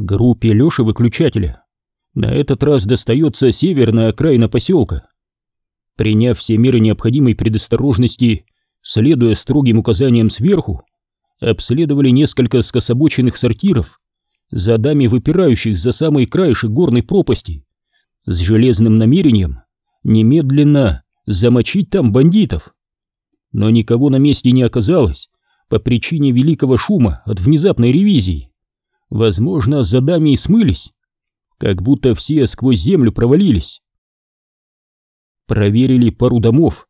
Группе Лёши Выключателя на этот раз достается северная окраина поселка. Приняв все меры необходимой предосторожности, следуя строгим указаниям сверху, обследовали несколько скособоченных сортиров, за дами выпирающих за самый краешек горной пропасти, с железным намерением немедленно замочить там бандитов. Но никого на месте не оказалось по причине великого шума от внезапной ревизии. Возможно, за дами и смылись, как будто все сквозь землю провалились. Проверили пару домов.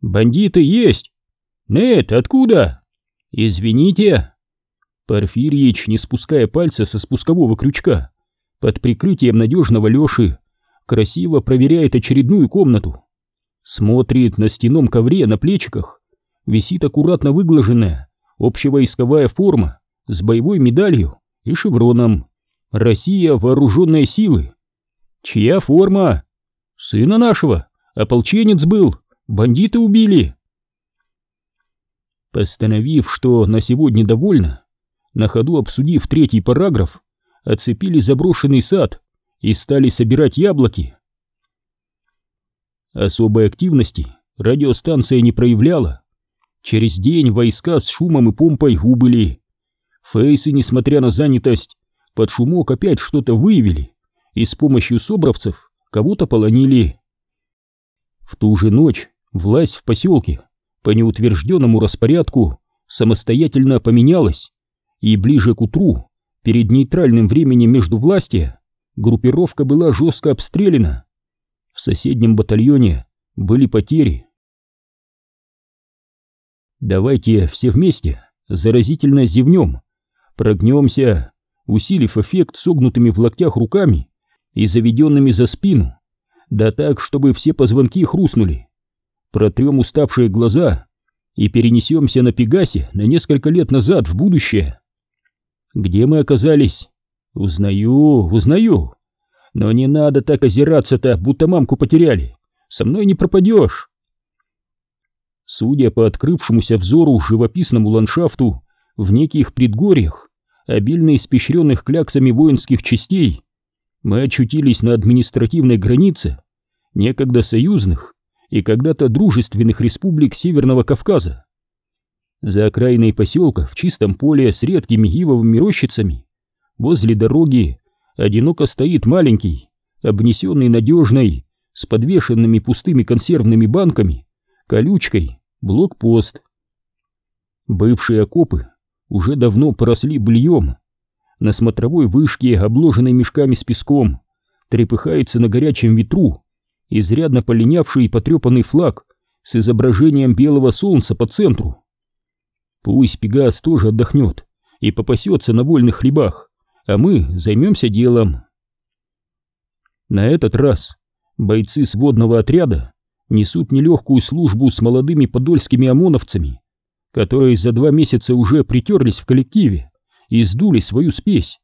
Бандиты есть. Нет, откуда? Извините. Порфирьич, не спуская пальца со спускового крючка, под прикрытием надежного Леши, красиво проверяет очередную комнату. Смотрит на стеном ковре на плечиках. Висит аккуратно выглаженная общевойсковая форма с боевой медалью и шевроном. Россия вооруженные силы. Чья форма? Сына нашего. Ополченец был. Бандиты убили. Постановив, что на сегодня довольно, на ходу обсудив третий параграф, оцепили заброшенный сад и стали собирать яблоки. Особой активности радиостанция не проявляла. Через день войска с шумом и помпой убыли. Фейсы, несмотря на занятость, под шумок опять что-то выявили и с помощью собравцев кого-то полонили. В ту же ночь власть в поселке по неутвержденному распорядку самостоятельно поменялась, и ближе к утру, перед нейтральным временем между власти, группировка была жестко обстреляна. В соседнем батальоне были потери. Давайте все вместе заразительно зевнем, прогнемся, усилив эффект согнутыми в локтях руками и заведенными за спину, да так, чтобы все позвонки хрустнули. Протрем уставшие глаза и перенесемся на Пегасе на несколько лет назад в будущее. Где мы оказались? Узнаю, узнаю. Но не надо так озираться-то, будто мамку потеряли. Со мной не пропадешь. Судя по открывшемуся взору живописному ландшафту в неких предгорьях, обильно испещренных кляксами воинских частей, мы очутились на административной границе некогда союзных и когда-то дружественных республик Северного Кавказа. За окраиной поселка в чистом поле с редкими ивовыми рощицами возле дороги одиноко стоит маленький, обнесенный надежной, с подвешенными пустыми консервными банками, колючкой, блокпост. Бывшие окопы уже давно поросли быльем. На смотровой вышке, обложенной мешками с песком, трепыхается на горячем ветру изрядно полинявший и потрепанный флаг с изображением белого солнца по центру. Пусть Пегас тоже отдохнет и попасется на вольных хлебах, а мы займемся делом. На этот раз бойцы сводного отряда несут нелегкую службу с молодыми подольскими ОМОНовцами, которые за два месяца уже притерлись в коллективе и сдули свою спесь.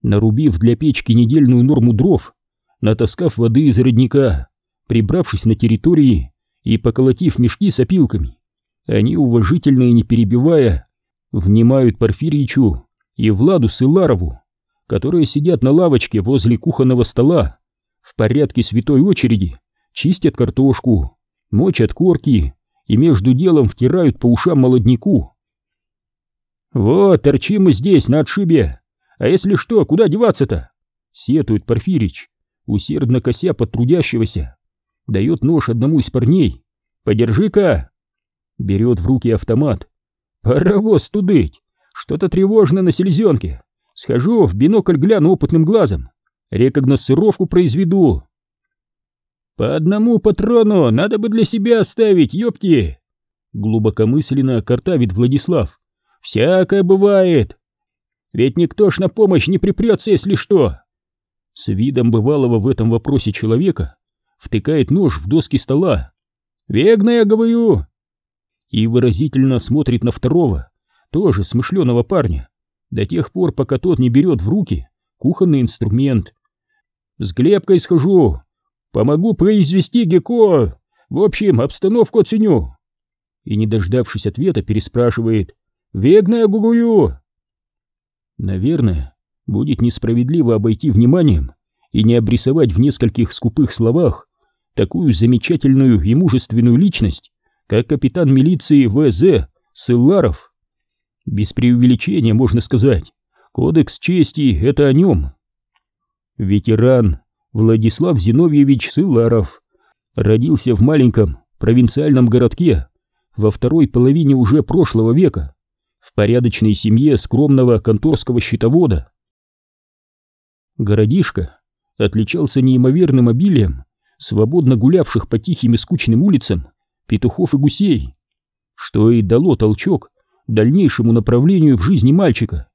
Нарубив для печки недельную норму дров, натаскав воды из родника, прибравшись на территории и поколотив мешки с опилками, они уважительно и не перебивая внимают Порфиричу и Владу Сыларову, которые сидят на лавочке возле кухонного стола, в порядке святой очереди, чистят картошку, мочат корки и между делом втирают по ушам молодняку. «Вот, торчим мы здесь, на отшибе. А если что, куда деваться-то?» — сетует Порфирич, усердно кося под трудящегося. Дает нож одному из парней. «Подержи-ка!» Берет в руки автомат. «Паровоз тудыть! Что-то тревожно на селезенке. Схожу, в бинокль гляну опытным глазом. Рекогносцировку произведу. «По одному патрону надо бы для себя оставить, ёпти!» Глубокомысленно картавит Владислав. «Всякое бывает! Ведь никто ж на помощь не припрется, если что!» С видом бывалого в этом вопросе человека втыкает нож в доски стола. «Вегна, я говорю!» И выразительно смотрит на второго, тоже смышленого парня, до тех пор, пока тот не берет в руки кухонный инструмент. «С Глебкой схожу, Помогу произвести Геко. В общем, обстановку оценю. И, не дождавшись ответа, переспрашивает. Вегная гугую. Наверное, будет несправедливо обойти вниманием и не обрисовать в нескольких скупых словах такую замечательную и мужественную личность, как капитан милиции В.З. Сылларов. Без преувеличения можно сказать, кодекс чести — это о нем. Ветеран Владислав Зиновьевич Сыларов родился в маленьком провинциальном городке во второй половине уже прошлого века в порядочной семье скромного конторского счетовода. Городишко отличался неимоверным обилием свободно гулявших по тихим и скучным улицам петухов и гусей, что и дало толчок дальнейшему направлению в жизни мальчика,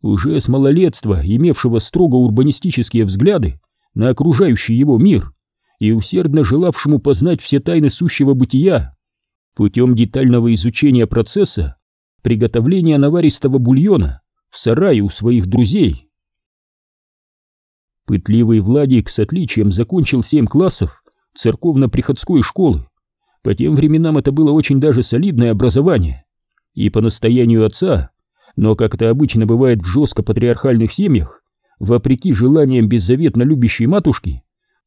уже с малолетства имевшего строго урбанистические взгляды на окружающий его мир и усердно желавшему познать все тайны сущего бытия путем детального изучения процесса приготовления наваристого бульона в сарае у своих друзей. Пытливый Владик с отличием закончил семь классов церковно-приходской школы. По тем временам это было очень даже солидное образование. И по настоянию отца, но как это обычно бывает в жестко патриархальных семьях, вопреки желаниям беззаветно любящей матушки,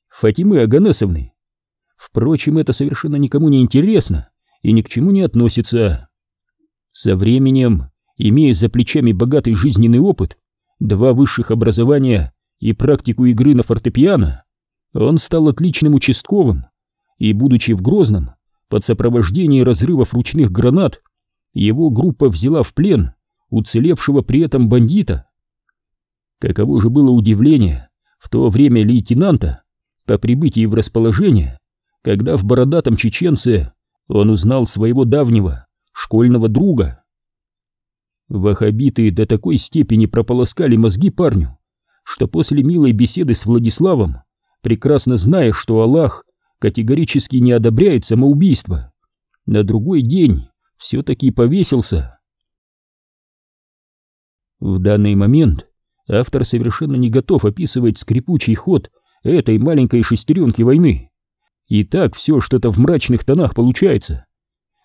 Фатимы Аганесовны. Впрочем, это совершенно никому не интересно и ни к чему не относится. Со временем, имея за плечами богатый жизненный опыт, два высших образования и практику игры на фортепиано, он стал отличным участковым и, будучи в Грозном, под сопровождение разрывов ручных гранат, его группа взяла в плен уцелевшего при этом бандита. Каково же было удивление в то время лейтенанта по прибытии в расположение, когда в бородатом чеченце он узнал своего давнего школьного друга. Вахабиты до такой степени прополоскали мозги парню, что после милой беседы с Владиславом, прекрасно зная, что Аллах категорически не одобряет самоубийство, на другой день все-таки повесился. В данный момент автор совершенно не готов описывать скрипучий ход этой маленькой шестеренки войны. И так все что-то в мрачных тонах получается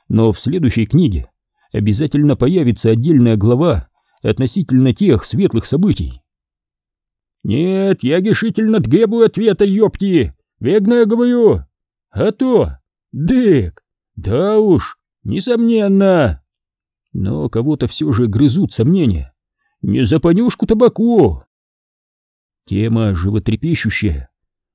но в следующей книге обязательно появится отдельная глава относительно тех светлых событий. «Нет, я решительно требую ответа, ёпти! Вегно я говорю! А то! Дык! Да уж, несомненно!» Но кого-то все же грызут сомнения. «Не за понюшку табаку!» Тема животрепещущая.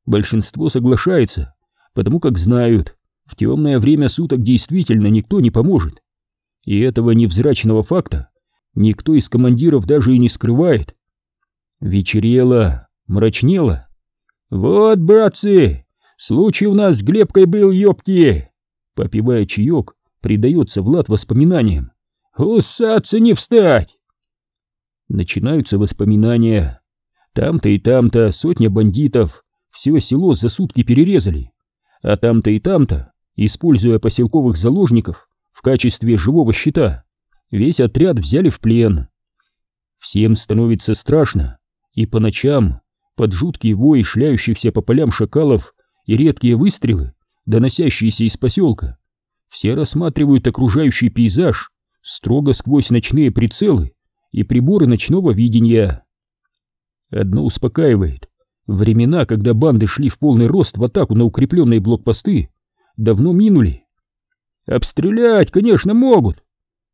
Большинство соглашается, потому как знают, в темное время суток действительно никто не поможет. И этого невзрачного факта никто из командиров даже и не скрывает. Вечерело, мрачнело. «Вот, братцы, случай у нас с Глебкой был, ёпки!» Попивая чаек, предается Влад воспоминаниям. «Усаться не встать!» Начинаются воспоминания. Там-то и там-то сотня бандитов все село за сутки перерезали. А там-то и там-то Используя поселковых заложников в качестве живого щита, весь отряд взяли в плен. Всем становится страшно, и по ночам, под жуткий вой шляющихся по полям шакалов и редкие выстрелы, доносящиеся из поселка, все рассматривают окружающий пейзаж строго сквозь ночные прицелы и приборы ночного видения. Одно успокаивает. Времена, когда банды шли в полный рост в атаку на укрепленные блокпосты, давно минули. Обстрелять, конечно, могут.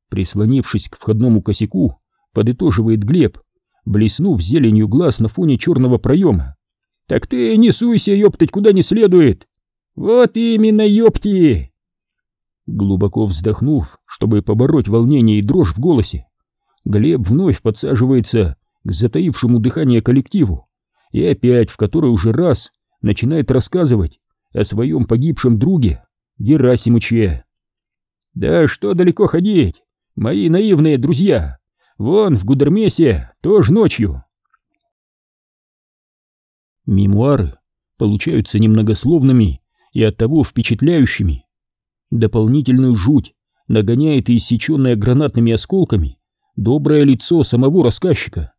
Прислонившись к входному косяку, подытоживает Глеб, блеснув зеленью глаз на фоне черного проема. Так ты не суйся, ёптать, куда не следует. Вот именно, ёпти! Глубоко вздохнув, чтобы побороть волнение и дрожь в голосе, Глеб вновь подсаживается к затаившему дыхание коллективу и опять в который уже раз начинает рассказывать о своем погибшем друге Герасимыче. Да что далеко ходить, мои наивные друзья, вон в Гудермесе тоже ночью. Мемуары получаются немногословными и оттого впечатляющими. Дополнительную жуть нагоняет и иссеченное гранатными осколками доброе лицо самого рассказчика.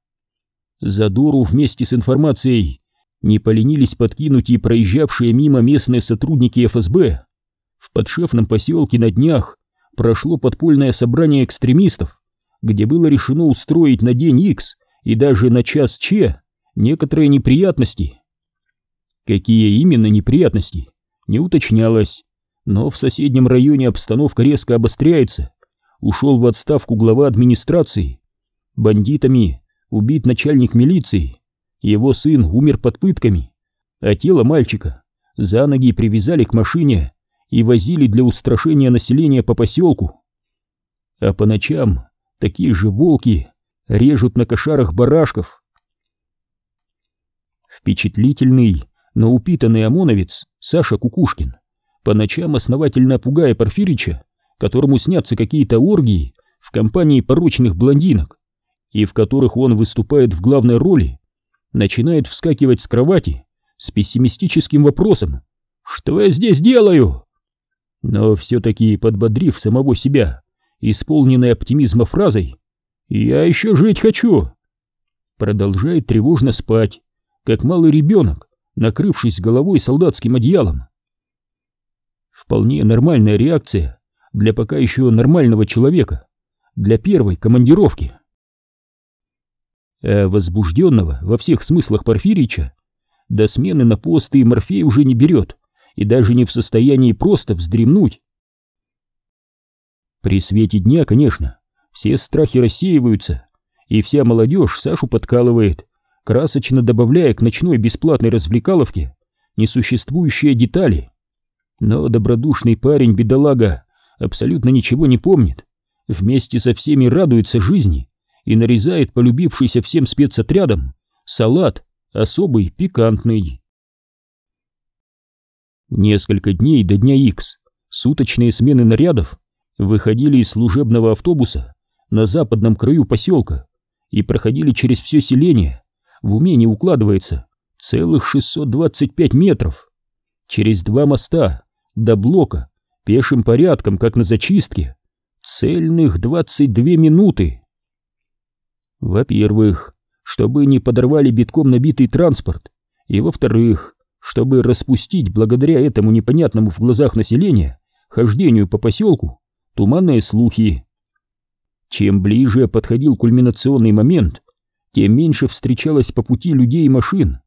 Задору вместе с информацией не поленились подкинуть и проезжавшие мимо местные сотрудники ФСБ. В подшефном поселке на днях прошло подпольное собрание экстремистов, где было решено устроить на день Х и даже на час Че некоторые неприятности. Какие именно неприятности, не уточнялось, но в соседнем районе обстановка резко обостряется. Ушел в отставку глава администрации. Бандитами убит начальник милиции. Его сын умер под пытками, а тело мальчика за ноги привязали к машине и возили для устрашения населения по поселку. А по ночам такие же волки режут на кошарах барашков. Впечатлительный, но упитанный ОМОНовец Саша Кукушкин, по ночам основательно пугая Порфирича, которому снятся какие-то оргии в компании порочных блондинок, и в которых он выступает в главной роли, начинает вскакивать с кровати с пессимистическим вопросом «Что я здесь делаю?» Но все-таки подбодрив самого себя, исполненной оптимизма фразой «Я еще жить хочу!» Продолжает тревожно спать, как малый ребенок, накрывшись головой солдатским одеялом. Вполне нормальная реакция для пока еще нормального человека, для первой командировки. А возбужденного во всех смыслах Порфирича до смены на посты Морфей уже не берет и даже не в состоянии просто вздремнуть. При свете дня, конечно, все страхи рассеиваются, и вся молодежь Сашу подкалывает, красочно добавляя к ночной бесплатной развлекаловке несуществующие детали. Но добродушный парень-бедолага абсолютно ничего не помнит, вместе со всеми радуется жизни и нарезает полюбившийся всем спецотрядам салат особый пикантный. Несколько дней до дня X суточные смены нарядов выходили из служебного автобуса на западном краю поселка и проходили через все селение, в уме не укладывается, целых 625 метров, через два моста, до блока, пешим порядком, как на зачистке, цельных 22 минуты. Во-первых, чтобы не подорвали битком набитый транспорт, и во-вторых, чтобы распустить благодаря этому непонятному в глазах населения хождению по поселку туманные слухи. Чем ближе подходил кульминационный момент, тем меньше встречалось по пути людей и машин,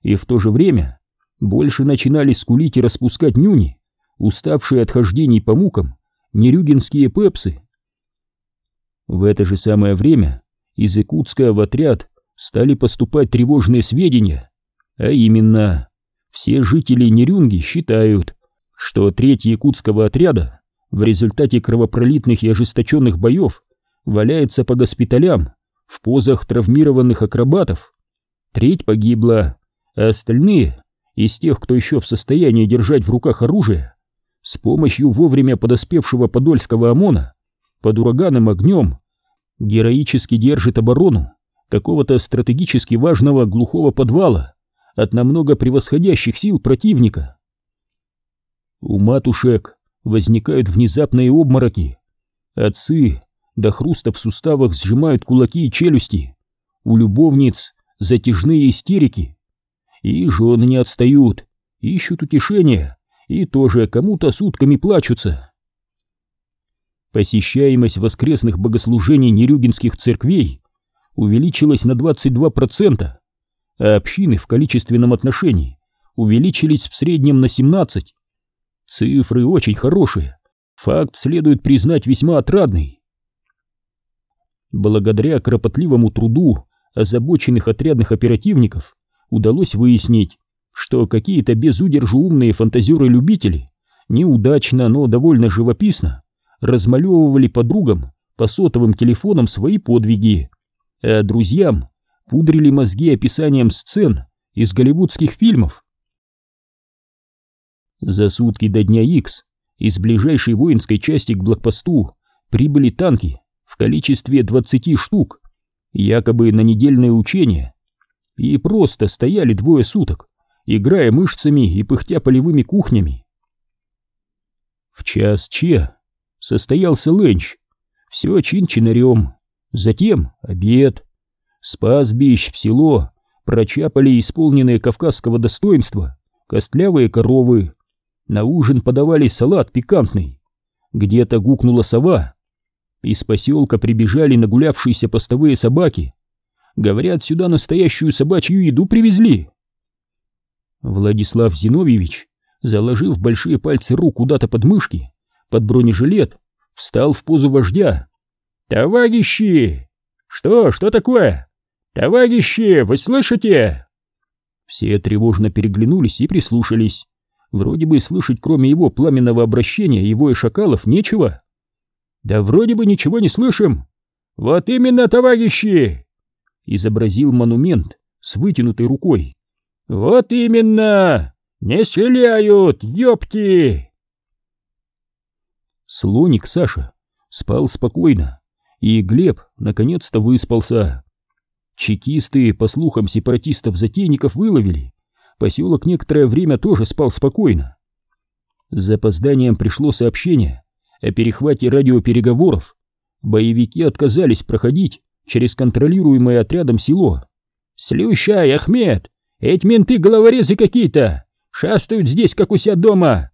и в то же время больше начинали скулить и распускать нюни, уставшие от хождений по мукам, нерюгинские пепсы. В это же самое время из Якутска в отряд стали поступать тревожные сведения, а именно, все жители Нерюнги считают, что треть якутского отряда в результате кровопролитных и ожесточенных боев валяется по госпиталям в позах травмированных акробатов. Треть погибла, а остальные, из тех, кто еще в состоянии держать в руках оружие, с помощью вовремя подоспевшего подольского ОМОНа под ураганным огнем героически держит оборону какого-то стратегически важного глухого подвала от намного превосходящих сил противника. У матушек возникают внезапные обмороки. Отцы до хруста в суставах сжимают кулаки и челюсти. У любовниц затяжные истерики. И жены не отстают, ищут утешения и тоже кому-то сутками плачутся. Посещаемость воскресных богослужений нерюгинских церквей увеличилась на 22%, а общины в количественном отношении увеличились в среднем на 17%. Цифры очень хорошие. Факт следует признать весьма отрадный. Благодаря кропотливому труду озабоченных отрядных оперативников удалось выяснить, что какие-то безудержу фантазеры-любители неудачно, но довольно живописно размалевывали подругам по сотовым телефонам свои подвиги, а друзьям пудрили мозги описанием сцен из голливудских фильмов. За сутки до дня X из ближайшей воинской части к блокпосту прибыли танки в количестве 20 штук, якобы на недельное учение, и просто стояли двое суток, играя мышцами и пыхтя полевыми кухнями. В час Че состоялся ленч, все чин-чинарем, затем обед. С в село прочапали исполненные кавказского достоинства костлявые коровы, на ужин подавали салат пикантный. Где-то гукнула сова. Из поселка прибежали нагулявшиеся постовые собаки. Говорят, сюда настоящую собачью еду привезли. Владислав Зиновьевич, заложив большие пальцы рук куда-то под мышки, под бронежилет, встал в позу вождя. «Товарищи! Что, что такое? Товарищи, вы слышите?» Все тревожно переглянулись и прислушались. Вроде бы слышать, кроме его пламенного обращения, его и шакалов, нечего. «Да вроде бы ничего не слышим!» «Вот именно, товарищи!» Изобразил монумент с вытянутой рукой. «Вот именно! Не стреляют, ёпти!» Слоник Саша спал спокойно, и Глеб наконец-то выспался. Чекисты, по слухам сепаратистов-затейников, выловили. Поселок некоторое время тоже спал спокойно. С запозданием пришло сообщение о перехвате радиопереговоров. Боевики отказались проходить через контролируемое отрядом село. «Слющай, Ахмед! Эти менты головорезы какие-то! Шастают здесь, как у себя дома!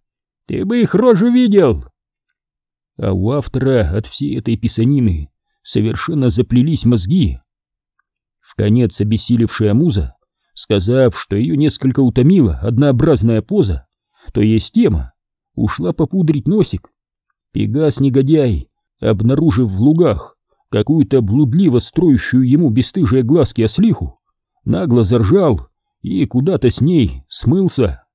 Ты бы их рожу видел!» А у автора от всей этой писанины совершенно заплелись мозги. В конец обессилевшая муза, сказав, что ее несколько утомила однообразная поза, то есть тема, ушла попудрить носик. Пегас-негодяй, обнаружив в лугах какую-то блудливо строящую ему бесстыжие глазки ослиху, нагло заржал и куда-то с ней смылся.